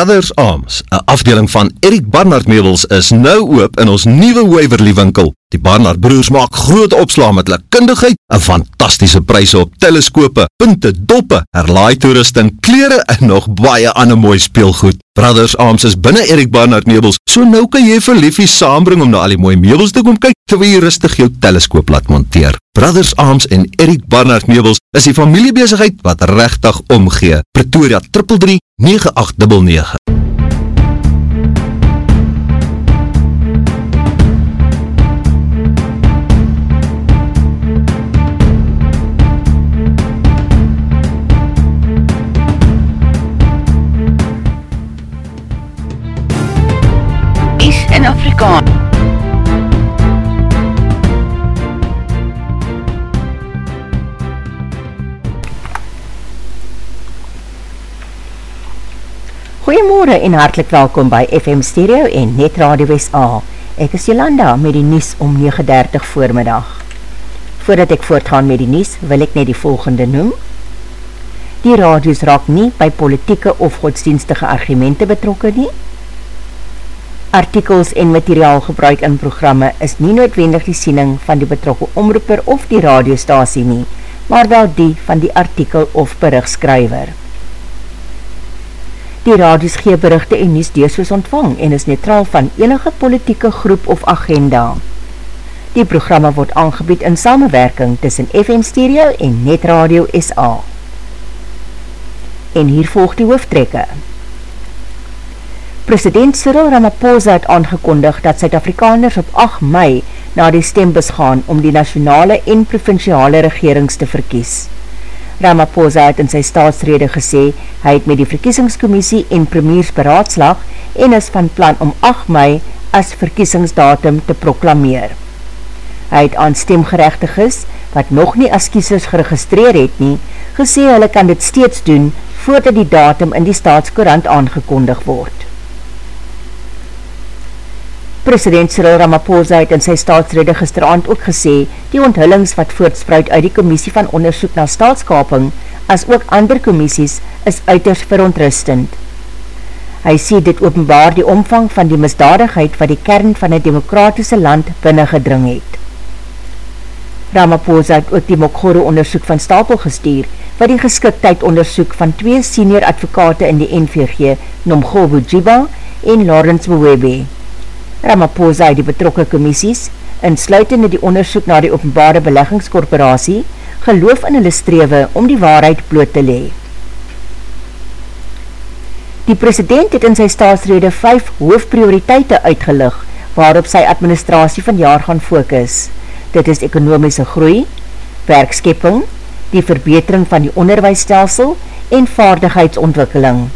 Brothers Arms, een afdeling van Erik Barnard Meubels, is nou oop in ons nieuwe Waverly winkel. Die Barnard broers maak groot opslaan met hulle kundigheid en fantastische prijse op teleskope, punte, doppe, herlaaitoerusting, kleren en nog baie ander mooi speelgoed. Brothers Arms is binnen Erik Barnard Meubels, so nou kan jy vir liefie saambring om na al die mooie meubels te kom kyk, terwijl jy rustig jou teleskoop laat monteer. Brothers Arms en Erik Barnard Meubels is die familiebezigheid wat rechtig omgee. Pretoria 333 9899 in Afrikaan. Goeiemorgen en hartelijk welkom by FM Stereo en Net Radio SA. Ek is Jolanda met die nies om 9.30 voormiddag. Voordat ek voortgaan met die nies, wil ek net die volgende noem. Die radios raak nie by politieke of godsdienstige argumente betrokken nie. Artikels en materiaal gebruik in programme is nie noodwendig die siening van die betrokke omroeper of die radiostasie nie, maar wel die van die artikel of berichtskrywer. Die radios gee berichte en nies deesoos ontvang en is neutraal van enige politieke groep of agenda. Die programma word aangebied in samenwerking tussen FM Stereo en Net Radio SA. En hier volg die hoofdtrekke. President Cyril Ramaphosa het aangekondig dat Suid-Afrikaners op 8 mei na die stembus gaan om die nationale en provinciale regerings te verkies. Ramaphosa het in sy staatsrede gesê, hy het met die verkiesingscommissie en premiers beraadslag en is van plan om 8 mei as verkiesingsdatum te proklameer. Hy het aan stemgerechtiges, wat nog nie as kiesers geregistreer het nie, gesê hulle kan dit steeds doen voordat die datum in die staatskorant aangekondig word. President Cyril Ramaphosa het in sy staatsrede gisteravond ook gesê, die onthullings wat voortspruit uit die Commissie van Onderzoek na Staatskaping, as ook ander commissies, is uiters verontrustend. Hy sê dit openbaar die omvang van die misdadigheid wat die kern van die demokratische land binnengedring het. Ramaphosa het ook die Mokgoro onderzoek van Stapel gestuur, wat die geskiktheid onderzoek van twee senior advokate in die NVG, Nomgobo Jiba en Lawrence Mwebe. Ramaphosa het die betrokke commissies, insluitende die onderzoek na die openbare beleggingskorporatie, geloof in hulle strewe om die waarheid bloot te lee. Die president het in sy staatsrede vijf hoofprioriteite uitgelig, waarop sy administratie van jaar gaan focus. Dit is ekonomische groei, werkskepping, die verbetering van die onderwijsstelsel en vaardigheidsontwikkeling.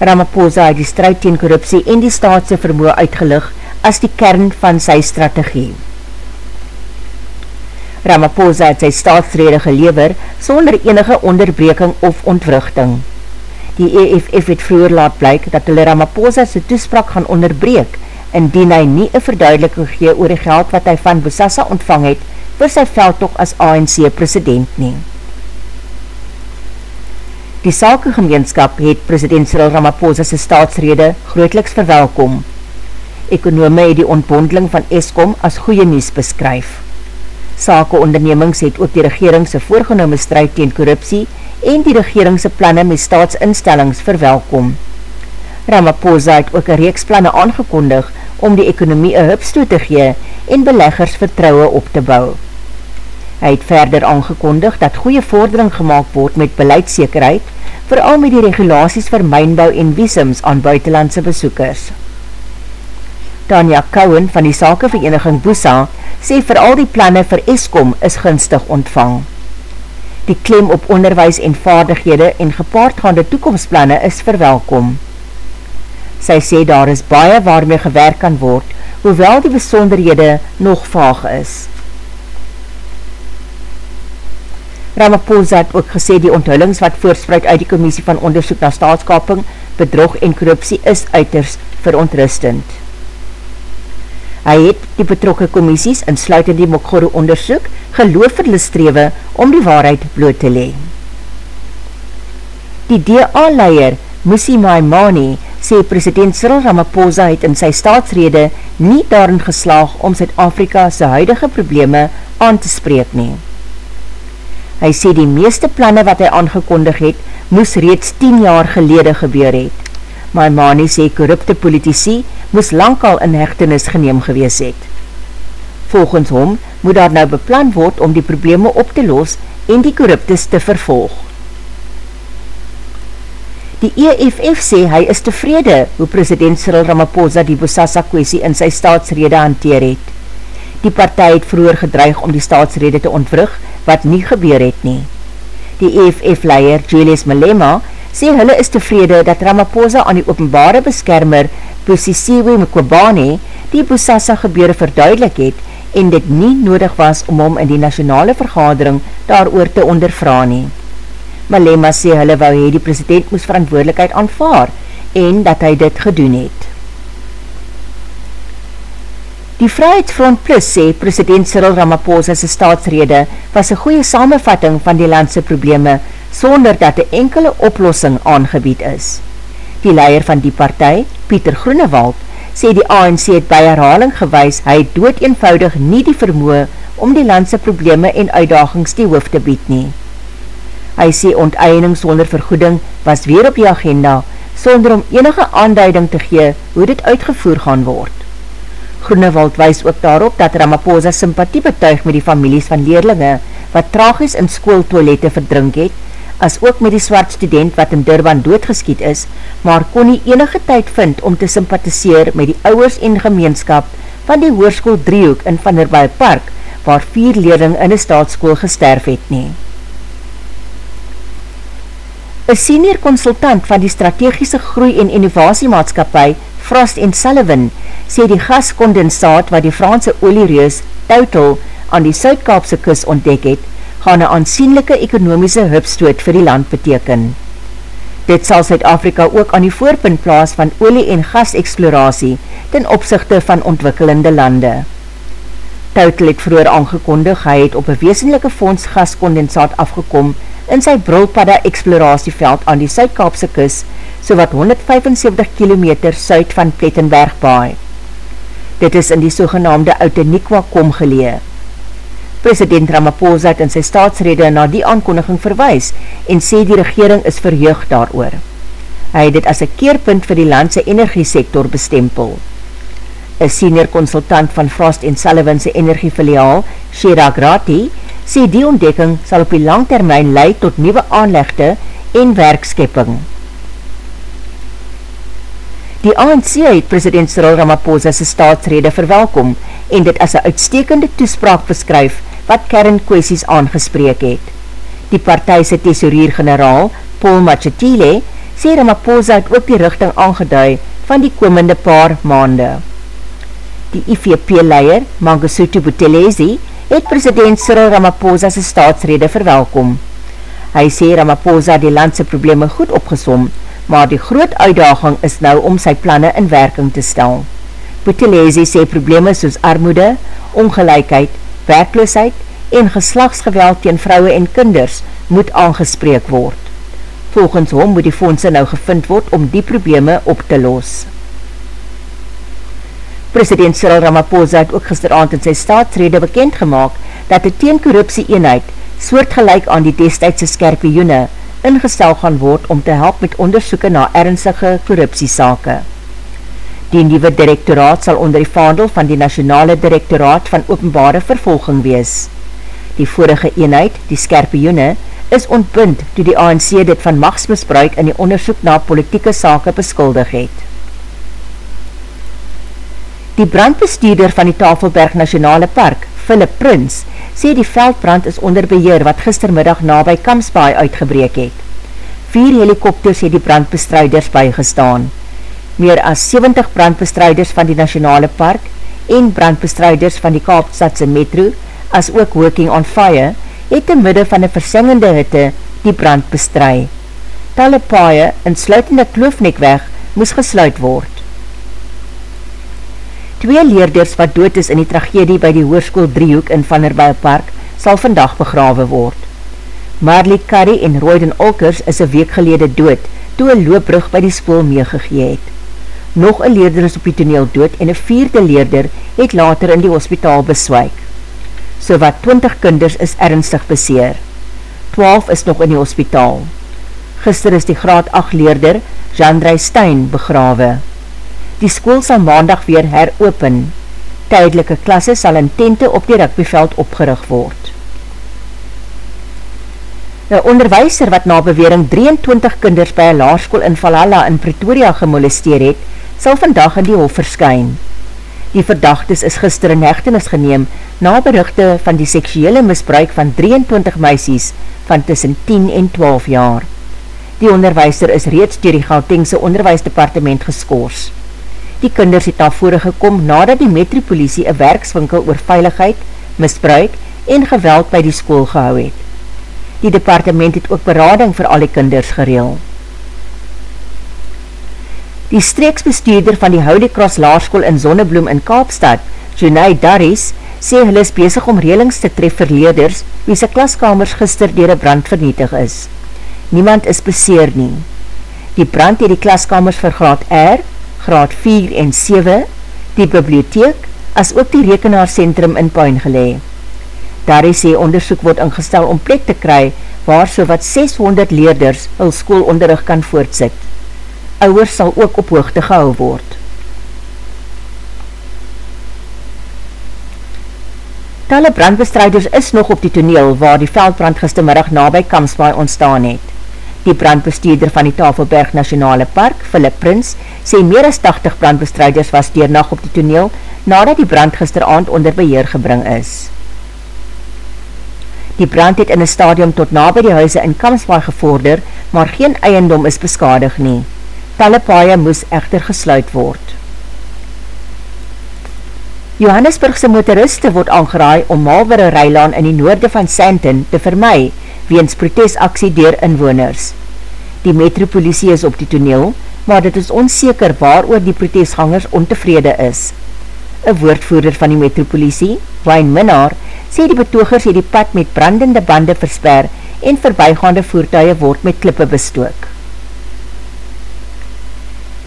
Ramaphosa het die strijd teen korruptie en die staatse vermoe uitgelig as die kern van sy strategie. Ramaphosa het sy staatsrede gelever sonder enige onderbreking of ontwrichting. Die EFF het vroeger laat blyk dat hulle Ramaphosa sy toespraak gaan onderbreek indien hy nie een verduideliking gee oor die geld wat hy van Bosassa ontvang het vir sy veldtok as ANC president neemt. Die sakegemeenskap het president Cyril Ramaphosa sy staatsrede grootliks verwelkom. Ekonome het die ontbondeling van ESCOM as goeie nies beskryf. Sakeondernemings het ook die regeringse voorgenome strijd teen korruptie en die regeringse planne met staatsinstellings verwelkom. Ramaphosa het ook een reeks planne aangekondig om die ekonomie een hupstoot te gee en beleggers vertrouwe op te bouw. Hy het verder aangekondig dat goeie vordering gemaakt word met beleidsekerheid, vooral met die regulaties vir mijnbouw en visums aan buitenlandse besoekers. Tanya Cowan van die sakevereniging Boosa sê vooral die planne vir ESCOM is gunstig ontvang. Die klem op onderwijs en vaardighede en gepaardgaande toekomstplanne is verwelkom. Sy sê daar is baie waarmee gewerk kan word, hoewel die besonderhede nog vaag is. Ramaphosa het ook gesê die onthullings wat voorspreid uit die Commissie van Onderzoek na Staatskaping, Bedrog en Korruptie is uiters verontrustend. Hy het die betrokke commissies, insluitend die Mokgoro onderzoek, geloof vir hulle strewe om die waarheid bloot te lee. Die DA-leier, Musi Maimani sê president Cyril Ramaphosa het in sy staatsrede nie daarin geslaag om Zuid-Afrika sy huidige probleme aan te spreek nie. Hy sê die meeste planne wat hy aangekondig het, moes reeds 10 jaar gelede gebeur het. Maimani sê korrupte politici moes lang al in hechtenis geneem gewees het. Volgens hom moet daar nou beplan word om die probleme op te los en die korruptes te vervolg. Die EFF sê hy is tevrede hoe president Cyril Ramaphosa die Bosasa kwestie in sy staatsrede hanteer het. Die partij het vroeger gedreig om die staatsrede te ontwrug, wat nie gebeur het nie. Die EFF-leier Julius Malema sê hulle is tevrede dat Ramaphosa aan die openbare beskermer Bosisiwe Mkwabane die Bosasa gebeure verduidelik het en dit nie nodig was om hom in die nationale vergadering daar te ondervra nie. Malema sê hulle wou hee die president moes verantwoordelikheid aanvaar en dat hy dit gedoen het. Die Vrijheidsfront Plus sê president Cyril Ramaphosa sy staatsrede was een goeie samenvatting van die landse probleme sonder dat een enkele oplossing aangebied is. Die leier van die partij, Pieter Groenewald, sê die ANC het by herhaling gewys hy dood eenvoudig nie die vermoe om die landse probleme en uitdagings die hoofd te bied nie. Hy sê onteiening sonder vergoeding was weer op die agenda, sonder om enige aanduiding te gee hoe dit uitgevoer gaan word. Groenewald wys ook daarop dat Ramaphosa sympathie betuig met die families van leerlinge wat tragies in schooltoilette verdrink het, as ook met die swart student wat in Durban doodgeskiet is, maar kon nie enige tyd vind om te sympathiseer met die ouwers en gemeenskap van die hoorskoel driehoek in Vanderbui Park, waar vier leerling in die staatskool gesterf het nie. Een senior consultant van die strategische groei en innovasiemaatskapie, Frost Sullivan, sê die gaskondensaat wat die Franse oliereus Total aan die Suidkaapse kus ontdek het, gaan een aansienlijke ekonomiese hupstoot vir die land beteken. Dit sal Suid-Afrika ook aan die voorpunt plaas van olie- en gasexploratie ten opzichte van ontwikkelende lande. Total het vroeger aangekondig, hy het op een weesenlijke fonds gaskondensaat afgekom in sy brulpadda exploratieveld aan die Suidkaapse kus, so wat 175 km suid van Plettenberg baai. Dit is in die sogenaamde Outenikwa kom gelee. President Ramaphosa het in sy staatsrede na die aankondiging verwys en sê die regering is verheug daar oor. Hy het dit as een keerpunt vir die landse energiesektor bestempel. Een senior consultant van Frost Sullivanse energiefiliaal, Sherak Rati, sê die ontdekking sal op die langtermijn leid tot nieuwe aanlegde en werkskepping. Die ANC het president Cyril Ramaphosa sy staatsrede verwelkom en dit as een uitstekende toespraak beskryf wat kernkwesties aangespreek het. Die partijse tesorier-generaal, Paul Machetile, sê Ramaphosa het ook die richting aangeduid van die komende paar maande. Die IVP-leier, Mangasutu Buthelezi, het president Cyril Ramaphosa sy staatsrede verwelkom. Hy sê Ramaphosa die landse probleme goed opgesom, maar die groot uitdaging is nou om sy planne in werking te stel. Buthelezi sê probleme soos armoede, ongelijkheid, werkloosheid en geslagsgeweld teen vrouwe en kinders moet aangespreek word. Volgens hom moet die fondse nou gevind word om die probleme op te los. President Cyril Ramaphosa het ook gisteravond in sy staatsrede bekendgemaak dat die teenkorruptie eenheid soortgelijk aan die destijdse skerpioene ingestel gaan word om te help met onderzoeken na ernstige korruptiesake. Die nieuwe directoraat sal onder die vaandel van die Nationale Directoraat van Openbare Vervolging wees. Die vorige eenheid, die Skerpioene, is ontbind toe die ANC dit van machtsmisbruik in die onderzoek na politieke sake beskuldig het. Die brandbestuurder van die Tafelberg Nationale Park, Philip Prins, sê die veldbrand is onder beheer wat gistermiddag na by Kamsbaai uitgebreek het. Vier helikopters het die brandbestruiders bygestaan meer as 70 brandbestrijders van die Nationale Park en brandbestrijders van die Kaapstadse Metro, as ook Working on Fire, het in midde van een versengende hitte die brand bestrui. Talle paaie in sluitende kloofnekweg moes gesluit word. Twee leerders wat dood is in die tragedie by die Hoorskoel Driehoek in Vanderbouw Park sal vandag begrawe word. Marley Curry en Royden Olkers is een week gelede dood toe een loopbrug by die school meegegee het. Nog een leerder is op die toneel dood en een vierde leerder het later in die hospitaal beswijk. So wat 20 kinders is ernstig beseer. 12 is nog in die hospitaal. Gister is die graad 8 leerder, Jean-Drey Stein, begrawe. Die school sal maandag weer heropen. Tydelike klasse sal in tente op die rugbyveld opgerig word. Een onderwijser wat na bewering 23 kinders by een laarskoel in Valhalla in Pretoria gemolesteer het, sal vandag in die hof verskyn. Die verdachtes is gister in hechtenis geneem na berichte van die seksuele misbruik van 23 meisies van tussen 10 en 12 jaar. Die onderwijser is reeds dier die Gautengse onderwijsdepartement geskoors. Die kinders het na vore gekom nadat die metropolisie een werkswinkel oor veiligheid, misbruik en geweld by die school gehou het. Die departement het ook berading vir al die kinders gereel. Die streeksbestuurder van die Holy Cross Laarskool in Zonnebloem in Kaapstad, Junai Darris, sê hulle is bezig om relings te tref vir leerders wie sy klaskamers gister dier een brand vernietig is. Niemand is beseer nie. Die brand het die klaskamers vir graad R, graad 4 en 7, die bibliotheek, as ook die rekenaarscentrum in Puin gelee. Darris sê onderzoek word ingestel om plek te kry waar so wat 600 leerders hul schoolonderrig kan voortsit ouwers sal ook op hoogte gehou word. Talle brandbestrijders is nog op die toneel waar die veldbrand gistermiddag na by Kamsbaai ontstaan het. Die brandbestuurder van die Tafelberg Nationale Park, Philip Prins, sê meer as 80 brandbestrijders was deernag op die toneel nadat die brand gisteravond onder beheer gebring is. Die brand het in een stadium tot na by die huise in Kamsbaai gevorder, maar geen eiendom is beskadig nie talle paaie moes echter gesluit word. Johannesburgse motoriste word aangeraai om Malwere Rijlaan in die noorde van Santon te vermy, weens protesaksie dier inwoners. Die metropolisie is op die toneel, maar dit is onzeker waar oor die protesgangers ontevrede is. Een woordvoerder van die metropolisie, Wayne Minnar, sê die betogers het die pad met brandende bande versper en voorbijgaande voertuie word met klippe bestook.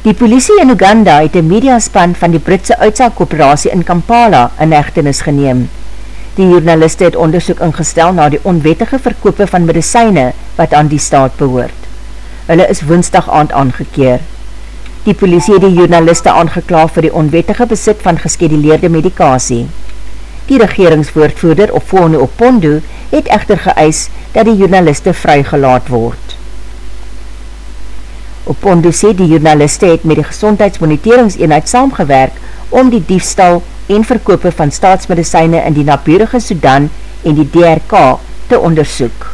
Die politie in Uganda het een mediaspan van die Britse uitsaakkooperatie in Kampala in echtenis geneem. Die journaliste het onderzoek ingestel na die onwettige verkope van medicijne wat aan die staat behoort. Hulle is woensdag aand aangekeer. Die politie het die journaliste aangeklaaf vir die onwettige besit van geskeduleerde medikasie. Die regeringswoordvoerder op Fone Opondo het echter geëis dat die journaliste vrygelaat word. Op Pondo sê die journaliste het met die gezondheidsmoniteringseenheid saamgewerk om die diefstal en verkope van staatsmedicijne in die naburige Sudan en die DRK te onderzoek.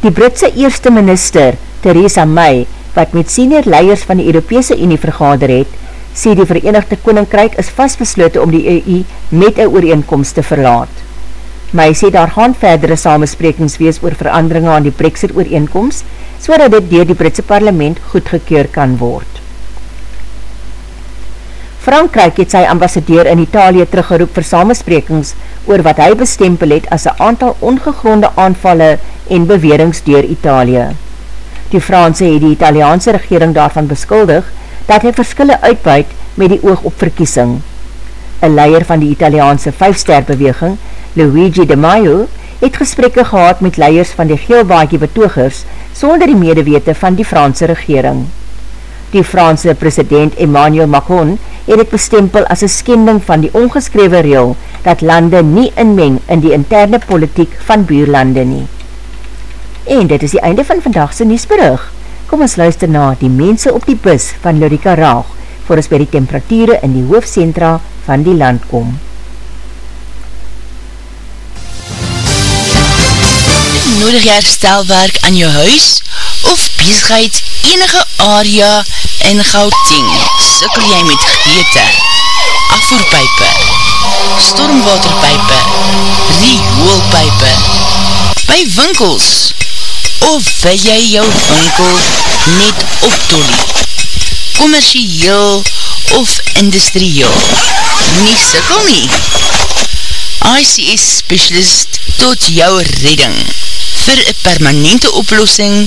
Die Britse eerste minister, Theresa May, wat met senior leiers van die Europese Unie vergader het, sê die Verenigde Koninkryk is vastbesloten om die EU met een ooreenkomst te verlaat. My sê daar gaan verdere samesprekings wees oor veranderinge aan die Brexit ooreenkomst, so dit dier die Britse parlement goedgekeur kan word. Frankrijk het sy ambassadeur in Italië teruggeroep vir samesprekings oor wat hy bestempel het as een aantal ongegronde aanvalle en bewerings dier Italië. Die Franse het die Italiaanse regering daarvan beskuldig dat hy verskille uitbuit met die oog op verkiesing. Een leier van die Italiaanse vijfsterbeweging Luigi de Maio, het gesprekke gehad met leiers van die geelbaadje betogers sonder die medewete van die Franse regering. Die Franse president Emmanuel Macron het het bestempel as een skending van die ongeskrewe reel dat lande nie inmeng in die interne politiek van buurlande nie. En dit is die einde van vandagse nieuwsbrug. Kom ons luister na die mense op die bus van Lurika Raag, voor ons by die temperatuur in die hoofdcentra van die land kom. nodig jy herstelwerk aan jou huis of bezigheid enige area in Gauteng? Sikkel jy met geëte, afvoerpijpe, stormwaterpijpe, rioolpijpe, by winkels of wil jy jou winkel net optolie? Commercieel of industrieel? Nie sikkel nie. ICS Specialist tot jou redding vir een permanente oplossing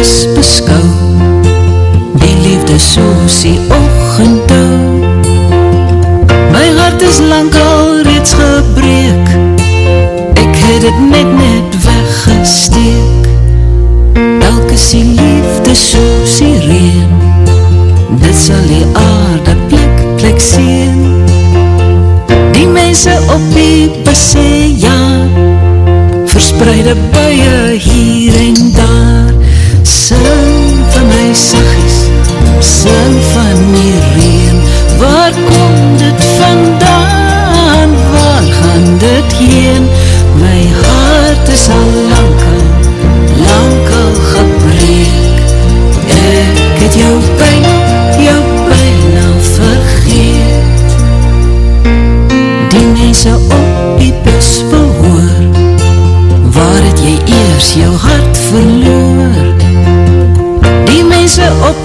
is beskou. Die liefde soos die ochendou My hart is lang al reeds gebreek. Ek het het net net weggesteek. Elk is die liefde soos die reen Dit sal die aarde plek plek sien. Die mense op die besse ja Verspreide buie hier en daar. Sing vir my saggies, sing van die reen, waar kom dit vandaan, waar gaan dit heen? My hart is al lang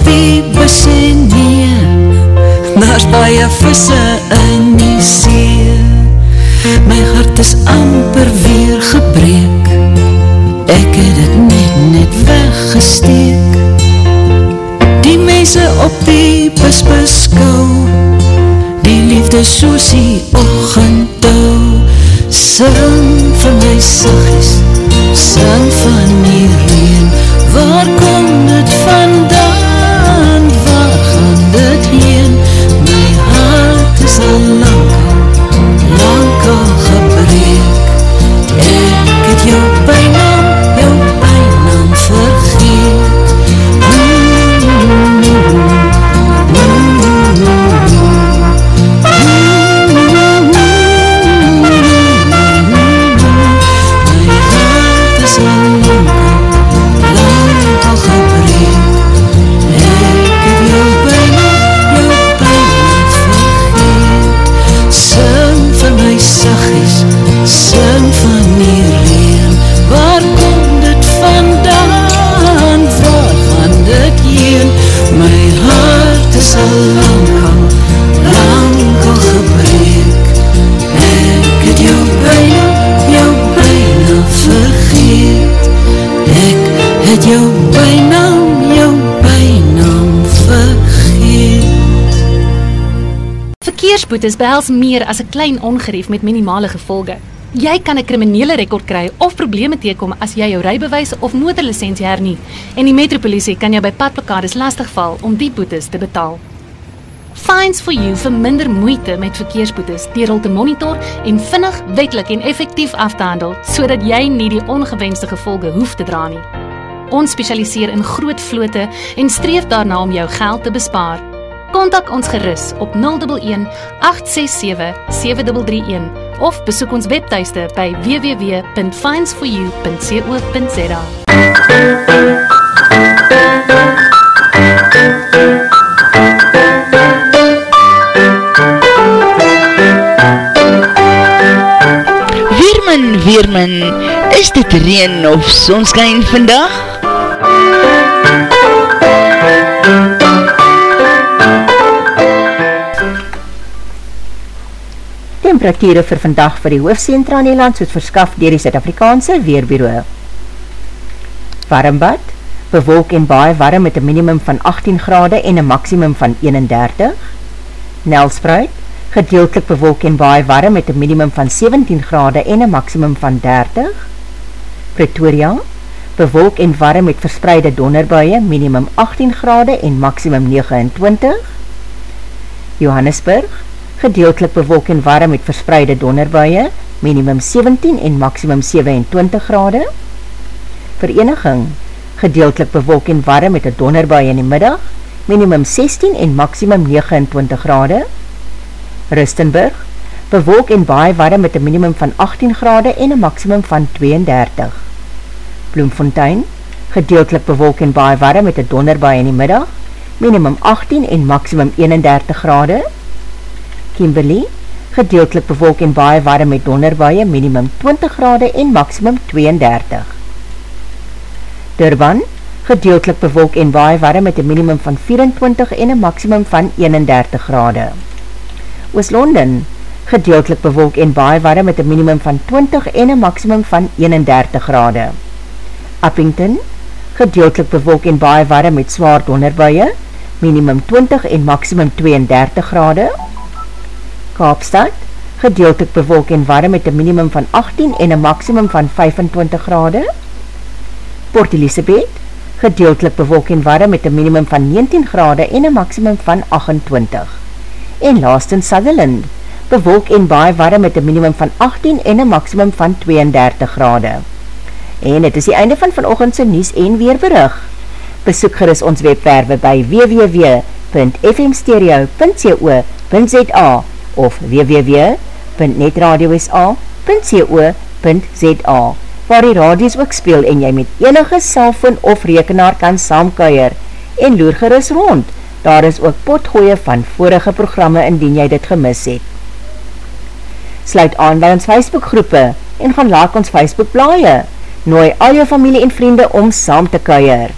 die bus en meer Daar's baie visse in die see. My hart is amper weer gebreek. Ek het het net net weggesteek. Die mense op die bus beskou. Die liefde soos die ochendouw Sing vir my sagies, sing van die reen Waar kom het van? Verkeersboetes behels meer as 'n klein ongerief met minimale gevolge. Jy kan 'n kriminele rekord kry of probleme teekom as jy jou rybewys of motorlisensie hernie en die metropolisie kan jou by padplekades lastigval om die boetes te betaal. Fines for you vir minder moeite met verkeersboetes deur hul te monitor en vinnig, wettelik en effektief af te handel sodat jy nie die ongewenste gevolge hoef te dra nie. Ons spesialiseer in groot vlote en streef daarna om jou geld te bespaar. Kontak ons gerus op 011 867 7331 of besoek ons webtuiste by www.finds4u.co.za. Weerman, Weerman, is dit reen of sonskijn vandag? Temperatuur vir vandag vir die hoofdcentra in die land soos verskaf dier die Zuid-Afrikaanse Weerbureau. Warmbad, bewolk en baie warm met een minimum van 18 grade en een maximum van 31. Nelspreid, gedeeltelik bewolk en baie warm met een minimum van 17 grade en een maximum van 30. Pretoria, bewolk en warm met verspreide donderbuie, minimum 18 grade en maximum 29. Johannesburg, gedeeltelik bewolk en warm met verspreide donderbuie, minimum 17 en maximum 27 grade. Vereniging, gedeeltelik bewolk en warm met een donderbuie in die middag, minimum 16 en maximum 29 grade. Rustenburg, bewolk en baie warm met een minimum van 18 grade en een maximum van 32. Bloemfontein, gedeeltelik bewolk en baie warm met een donderbuie in die middag, minimum 18 en maximum 31 grade. Kimberley, gedeeltelik bewolk en baie warm met donderbuie, minimum 20 grade en maximum 32. Durban, gedeeltelik bewolk en baie warm met een minimum van 24 en een maximum van 31 grade. Oost-London, gedeeltelik bewolk en baie warm met een minimum van 20 en een maximum van 31 grade. Uppington, gedeeltelik bewolk en baie warm met zwaar donderbuie, minimum 20 en maximum 32 grade. Kaapstad, gedeeltelik bewolk en warm met een minimum van 18 en een maximum van 25 grade. Port Elizabeth, gedeeltelik bewolk en warm met een minimum van 19 grade en een maximum van 28. En laatst Sutherland, bewolk en baie warm met een minimum van 18 en een maximum van 32 grade. En het is die einde van vanochtendse Nies en Weerberig. Besoek gerust ons webwerwe by www.fmstereo.co.za of www.netradiosa.co.za waar die radios ook speel en jy met enige cellfoon of rekenaar kan saamkuier en loer gerust rond. Daar is ook potgooie van vorige programme indien jy dit gemis het. Sluit aan by ons Facebook groepe en gaan laak ons Facebook blaie nooi al jou familie en vriende om saam te kuier.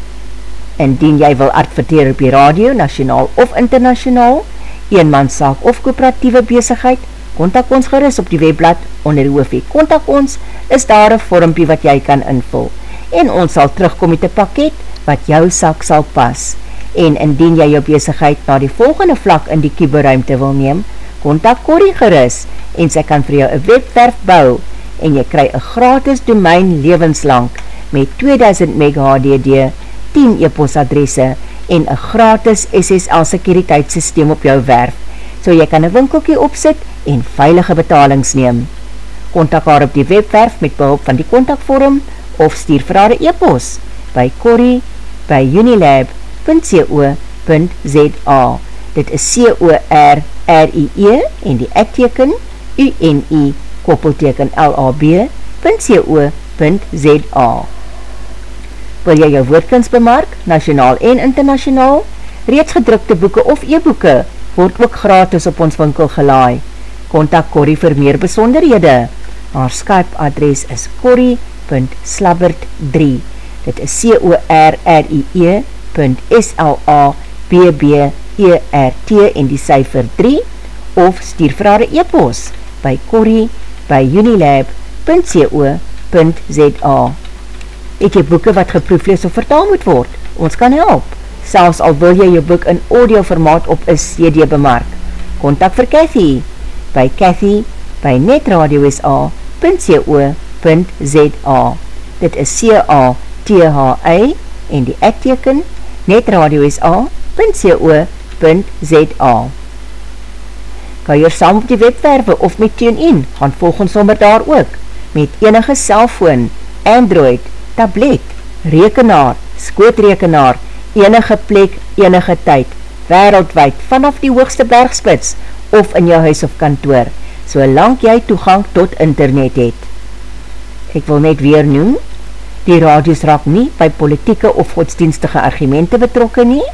Indien jy wil adverteer op die radio, nationaal of internationaal, eenmanszaak of kooperatieve bezigheid, kontak ons geris op die webblad onder die hoofie. Kontak ons, is daar een vormpie wat jy kan invul. En ons sal terugkom met een pakket wat jou sak sal pas. En indien jy jou bezigheid na die volgende vlak in die kieberuimte wil neem, kontak Corrie geris en sy kan vir jou een webwerf bouw en jy kry een gratis domein levenslang met 2000 meg HDD, 10 e-post adresse en een gratis SSL sekuriteitssysteem op jou werf, so jy kan een winkelkie opsit en veilige betalings neem. Contact haar op die webwerf met behulp van die contactvorm of stuur vir haar e-post by corrie by unilab.co.za Dit is C-O-R-R-I-E en die ekteken U-N-I koppelteken lab.co.za Wil jy jou woordkens bemark, nationaal en internationaal? Reeds gedrukte boeken of e-boeken word ook gratis op ons winkel gelaai. Contact Corrie vir meer besonderhede. Haar Skype adres is corrie.slabbert3 Dit is C-O-R-R-I-E .S-L-A-B-B-E-R-T en die cijfer 3 of stuur vir haar e-post by corrie.slabbert3 by unilab.co.za Het jy boeken wat geproeflees of vertaal moet word? Ons kan help. Selfs al wil jy jou boek in audio formaat op een CD bemark. Contact vir Cathy by Cathy by netradiosa.co.za Dit is C-A-T-H-A en die ekteken netradiosa.co.za kuier saam op die webwerwe of met TuneIn, gaan volg ons sommer daar ook, met enige cellfoon, Android, tablet, rekenaar, skootrekenaar, enige plek, enige tyd, wereldwijd, vanaf die hoogste bergspits, of in jou huis of kantoor, solang jy toegang tot internet het. Ek wil net weer noem, die radios raak nie by politieke of godsdienstige argumente betrokken nie,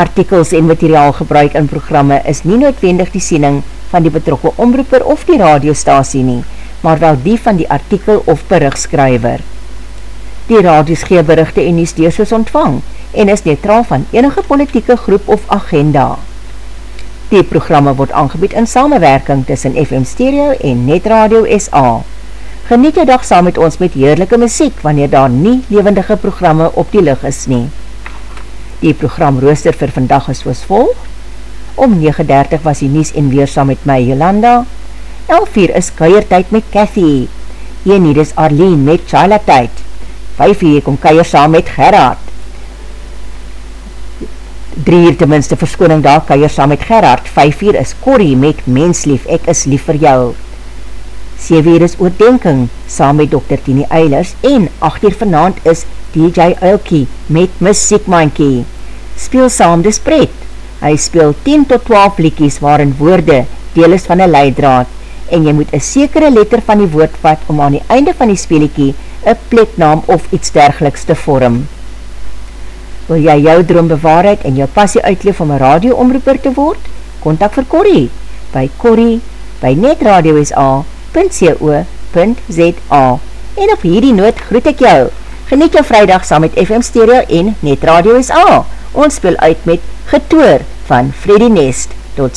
Artikels en materiaal gebruik in programme is nie noodwendig die siening van die betrokke omroeper of die radiostasie nie, maar wel die van die artikel of berichtskryver. Die radios gee berichte en nie steeds ontvang en is neutraal van enige politieke groep of agenda. Die programme word aangebied in samenwerking tussen FM Stereo en Netradio SA. Geniet jou dag saam met ons met heerlijke muziek wanneer daar nie levendige programme op die lig is nie. Die program rooster vir vandag is soos volg. Om 9.30 was die Nies en weer saam met my Jolanda. 11 uur is kuiertijd met Cathy. 1 uur is Arlene met Charla tyd. 5 uur kom keier saam met Gerard. 3 uur tenminste verskoning daar keier saam met Gerard. 5 uur is Corrie met Menslief, ek is lief vir jou. 7 uur is oordenking saam met Dr. Tini Eilers en 8 uur vanavond is DJ Uilkie met Musiek Mankie. Speel saam dis pret. Hy speel 10 tot 12 liekies waarin woorde deel is van een leidraad en jy moet een sekere letter van die woord vat om aan die einde van die speeliekie een pleknaam of iets dergeliks te vorm. Wil jy jou droom bewaarheid en jou passie uitleef om een radioomroeper te word? Contact vir Corrie by Corrie by netradiosa.co.za En op hierdie noot groet ek jou. Geniet jou vrijdag saam met FM Stereo en Netradio SA. Ons speel uit met Getoor van Freddy Nest. Tot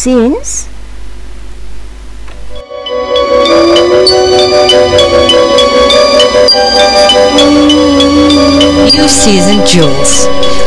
Season Jewels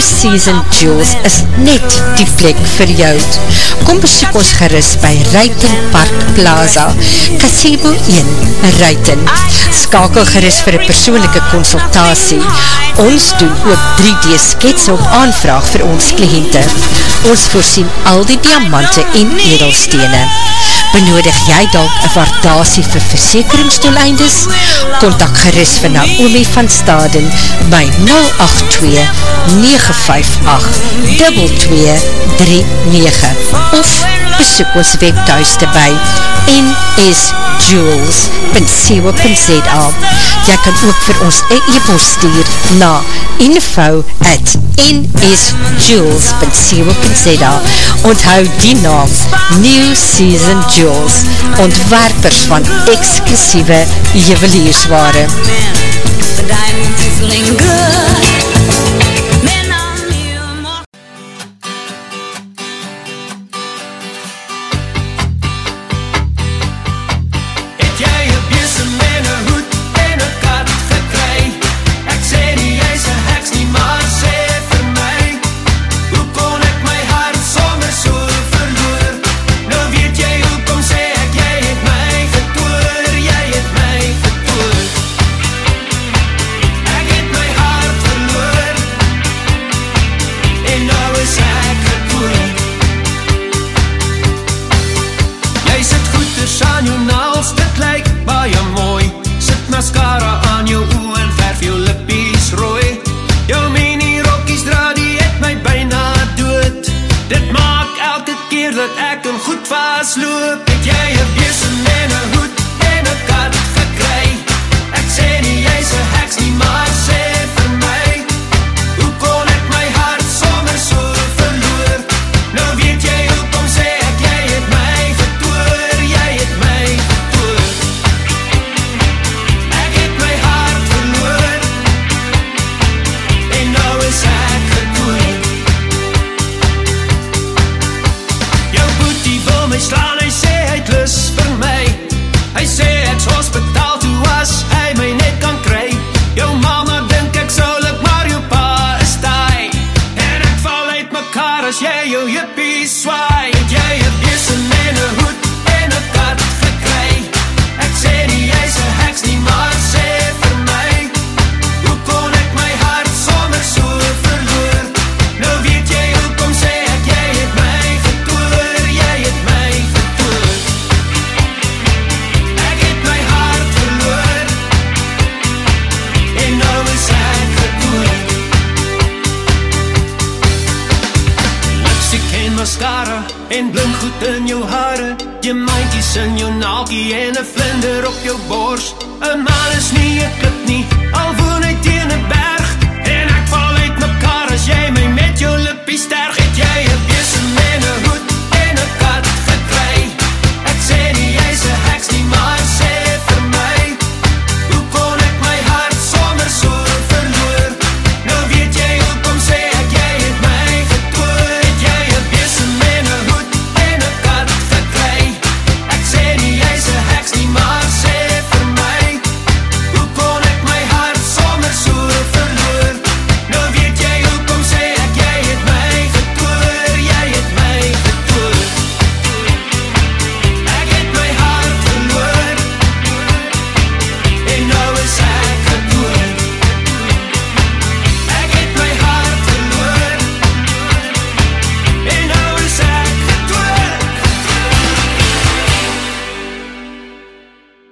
Season Jewels is net die plek vir jou. Kom besoek ons gerust by Ruiten Park Plaza, Casebo 1, Ruiten. Skakel gerust vir een persoonlijke consultatie. Ons doen ook 3D skets op aanvraag vir ons kliënte. Ons voorsien al die diamante en edelstene. Benodig jy dalk een waardasie vir versekeringsdoeleindes? Contact geris vir Naomi van Staden by 082-958-2239 of besoek ons webthuiste by nsjewels.co.za Jy kan ook vir ons e-post stuur na info at nsjewels.co.za Onthou die naam New Season Jewels Ontwerpers van exclusieve juweliersware. The diamonds is good